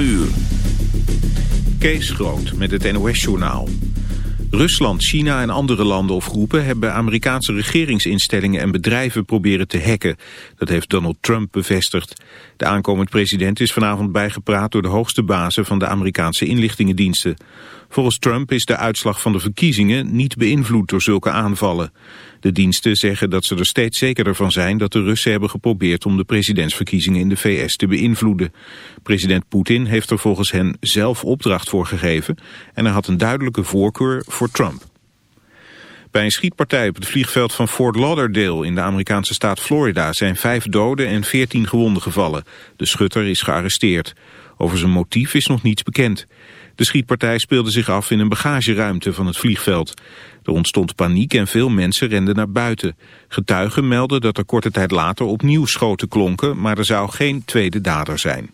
uur. Groot met het NOS-journaal. Rusland, China en andere landen of groepen hebben Amerikaanse regeringsinstellingen en bedrijven proberen te hacken. Dat heeft Donald Trump bevestigd. De aankomend president is vanavond bijgepraat door de hoogste bazen van de Amerikaanse inlichtingendiensten. Volgens Trump is de uitslag van de verkiezingen niet beïnvloed door zulke aanvallen. De diensten zeggen dat ze er steeds zekerder van zijn dat de Russen hebben geprobeerd om de presidentsverkiezingen in de VS te beïnvloeden. President Poetin heeft er volgens hen zelf opdracht voor gegeven en hij had een duidelijke voorkeur voor Trump. Bij een schietpartij op het vliegveld van Fort Lauderdale in de Amerikaanse staat Florida zijn vijf doden en veertien gewonden gevallen. De schutter is gearresteerd. Over zijn motief is nog niets bekend. De schietpartij speelde zich af in een bagageruimte van het vliegveld. Er ontstond paniek en veel mensen renden naar buiten. Getuigen melden dat er korte tijd later opnieuw schoten klonken, maar er zou geen tweede dader zijn.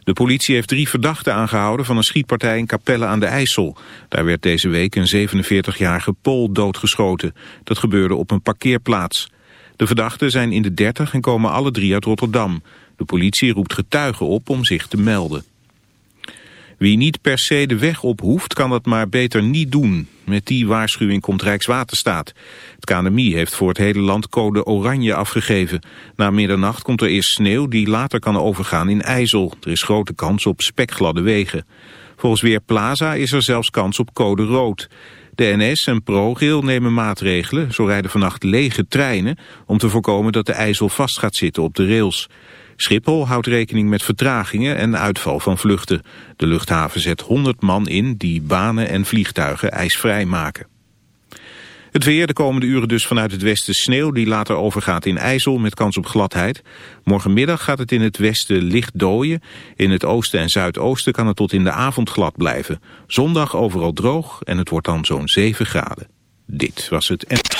De politie heeft drie verdachten aangehouden van een schietpartij in Capelle aan de IJssel. Daar werd deze week een 47-jarige Pool doodgeschoten. Dat gebeurde op een parkeerplaats. De verdachten zijn in de 30 en komen alle drie uit Rotterdam. De politie roept getuigen op om zich te melden. Wie niet per se de weg op hoeft, kan dat maar beter niet doen. Met die waarschuwing komt Rijkswaterstaat. Het KNMI heeft voor het hele land code oranje afgegeven. Na middernacht komt er eerst sneeuw die later kan overgaan in ijzel. Er is grote kans op spekgladde wegen. Volgens Weerplaza is er zelfs kans op code rood. De NS en ProRail nemen maatregelen. Zo rijden vannacht lege treinen om te voorkomen dat de ijzel vast gaat zitten op de rails. Schiphol houdt rekening met vertragingen en uitval van vluchten. De luchthaven zet 100 man in die banen en vliegtuigen ijsvrij maken. Het weer de komende uren dus vanuit het westen sneeuw die later overgaat in ijzel met kans op gladheid. Morgenmiddag gaat het in het westen licht dooien. In het oosten en zuidoosten kan het tot in de avond glad blijven. Zondag overal droog en het wordt dan zo'n 7 graden. Dit was het.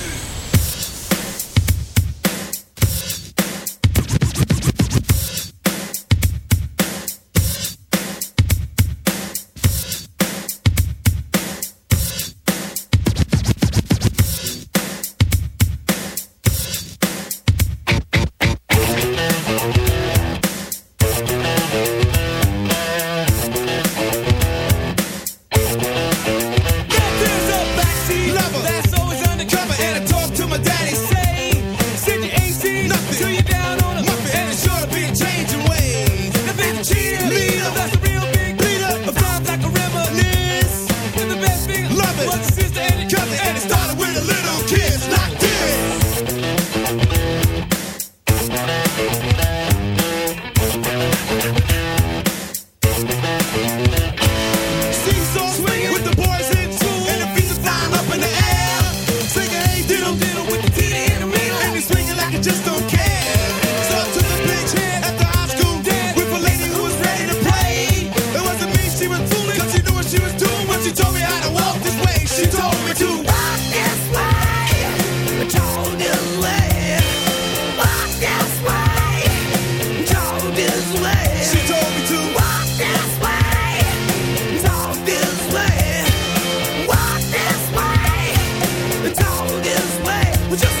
Ready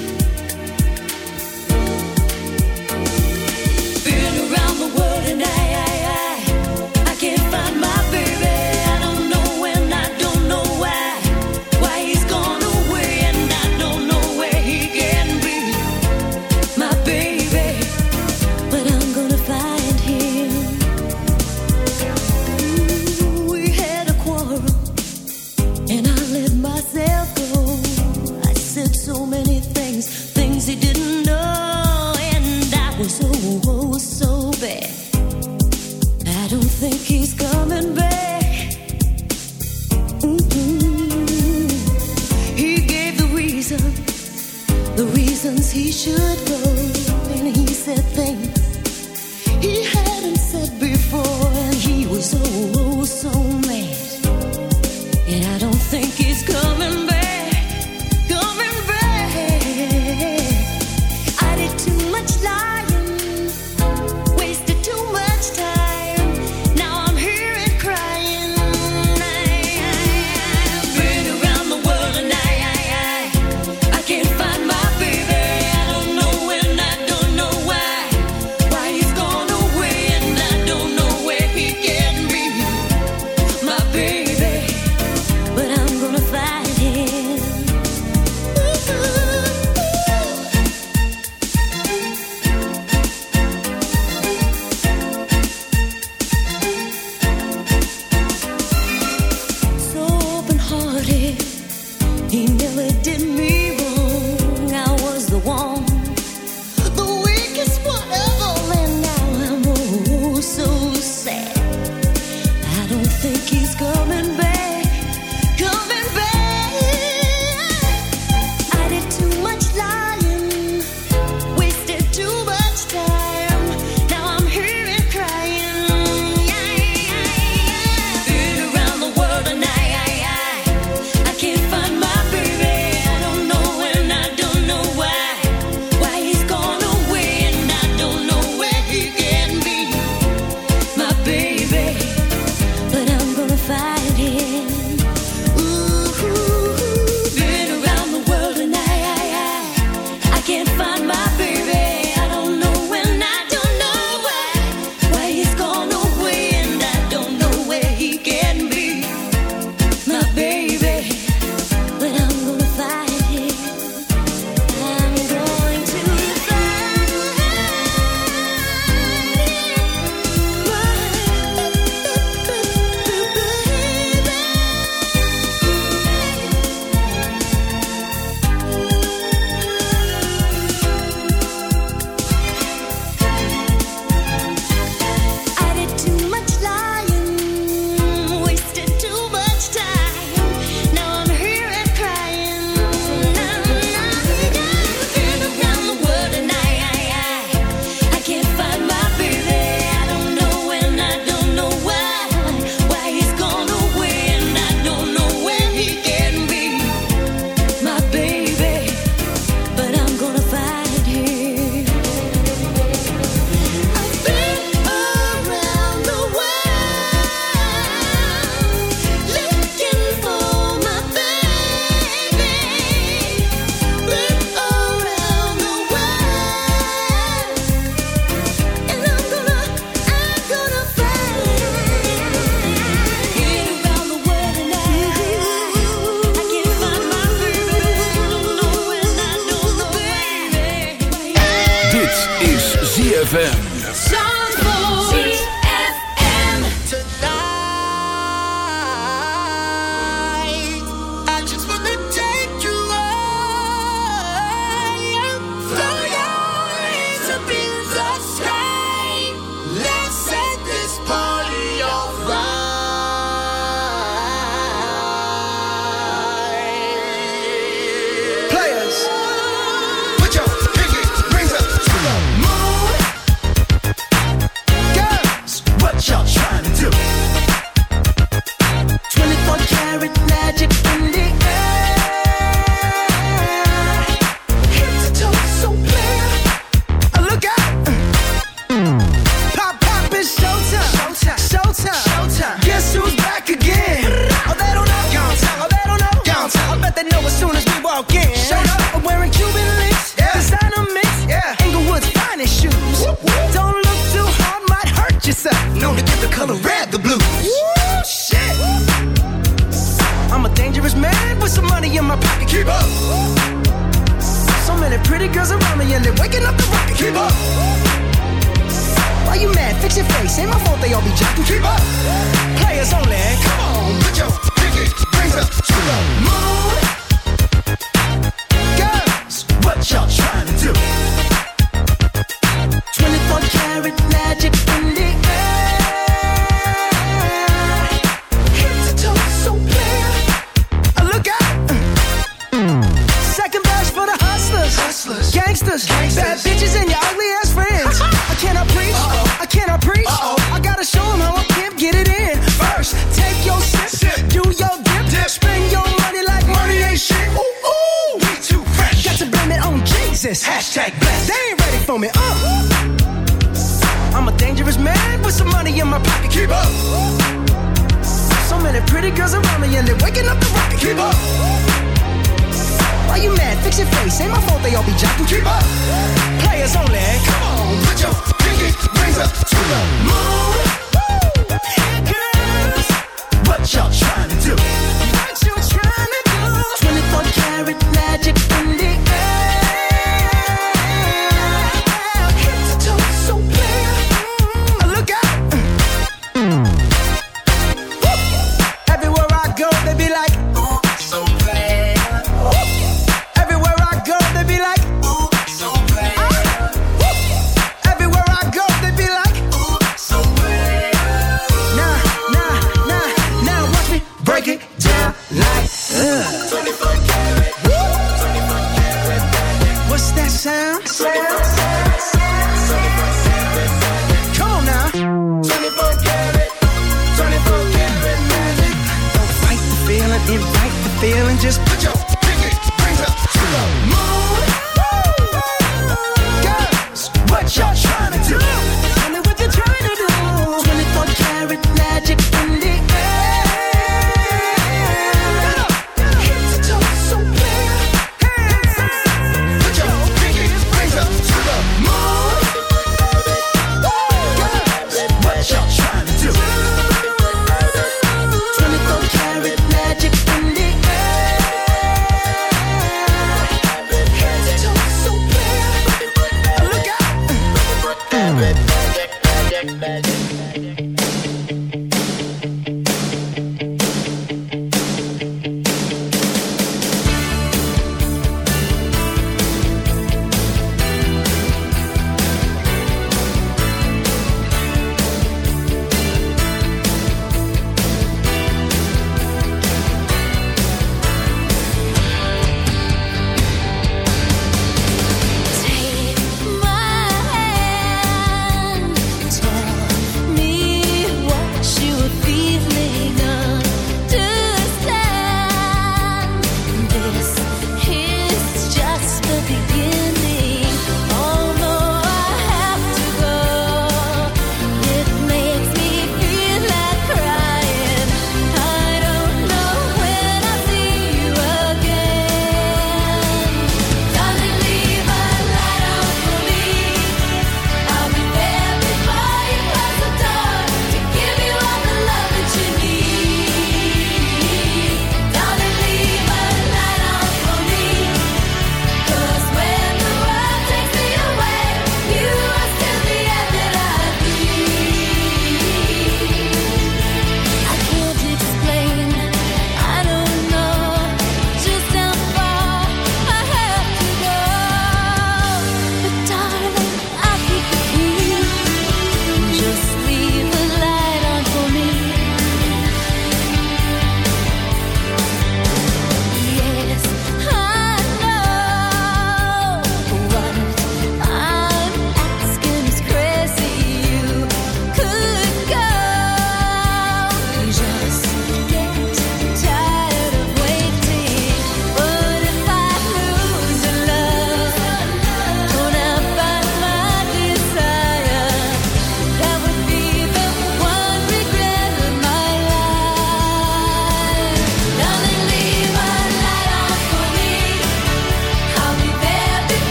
He knew it.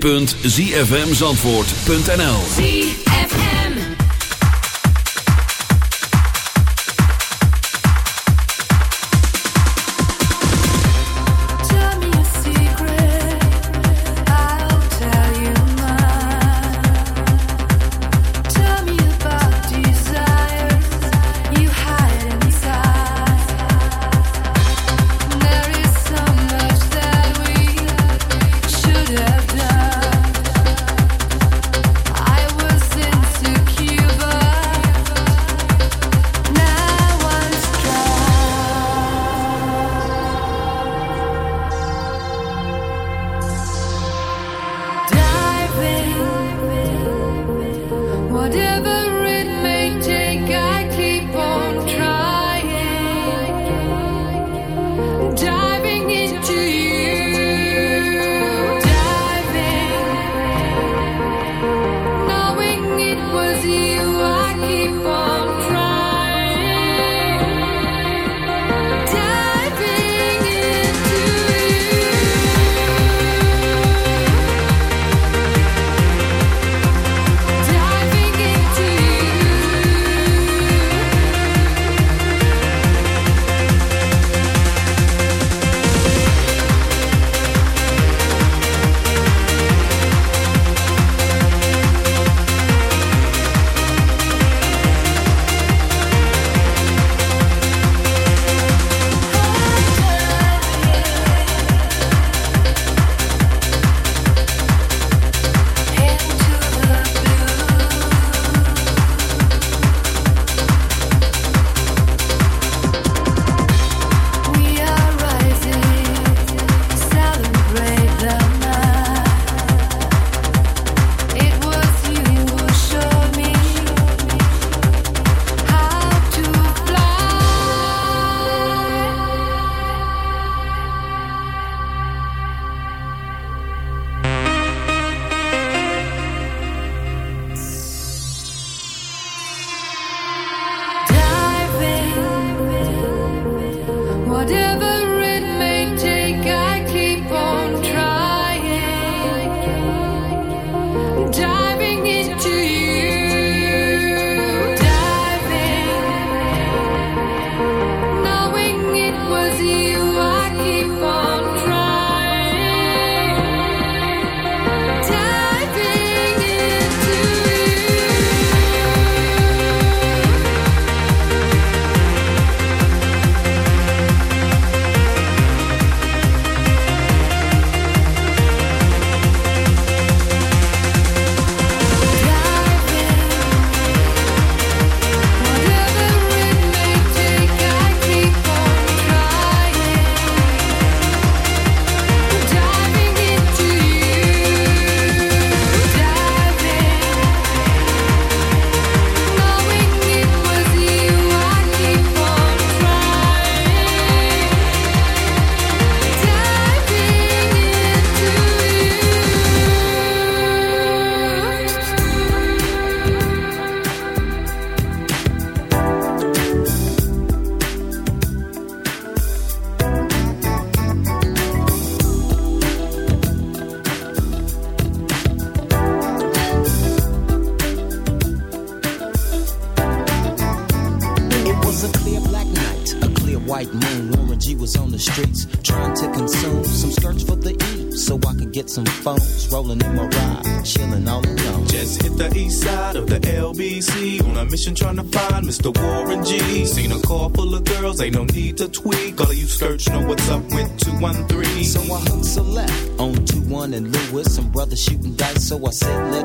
www.zfmzandvoort.nl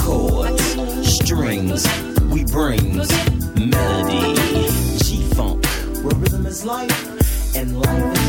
Chords, strings, we bring melody. G-Funk, where rhythm is life and life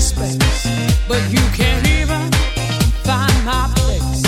space, but you can't even find my place.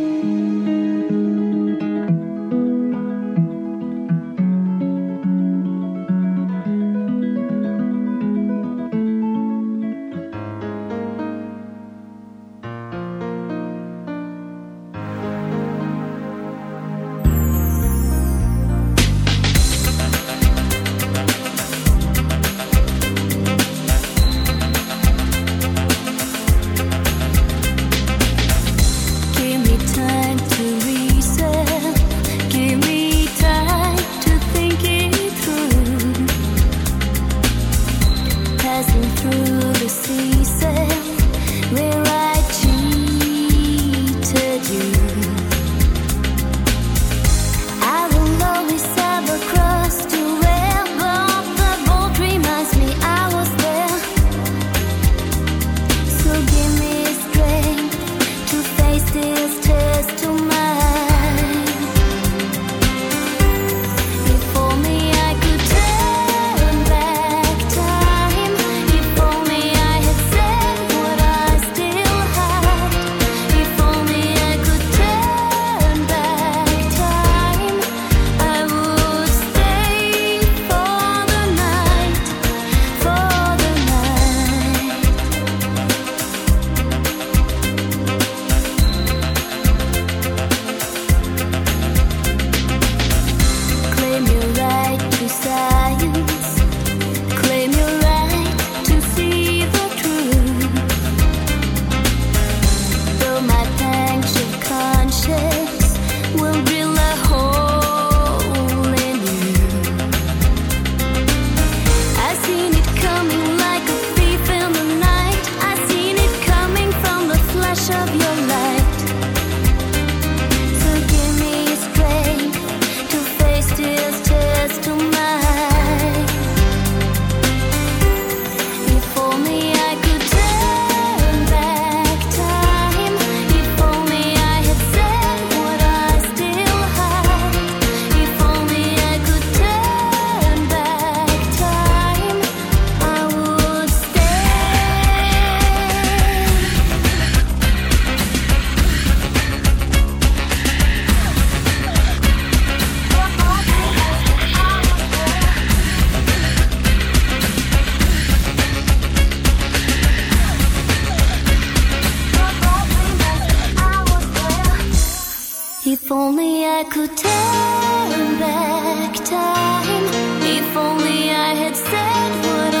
If only I could turn back time. If only I had said what I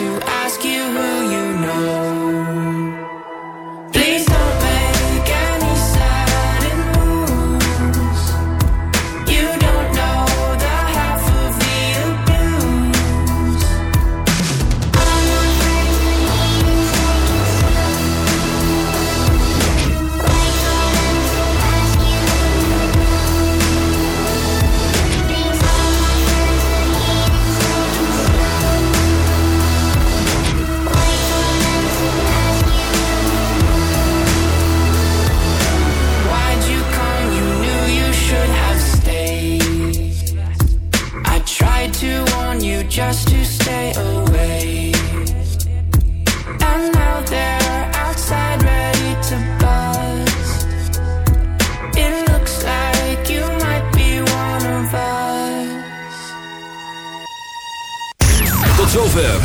to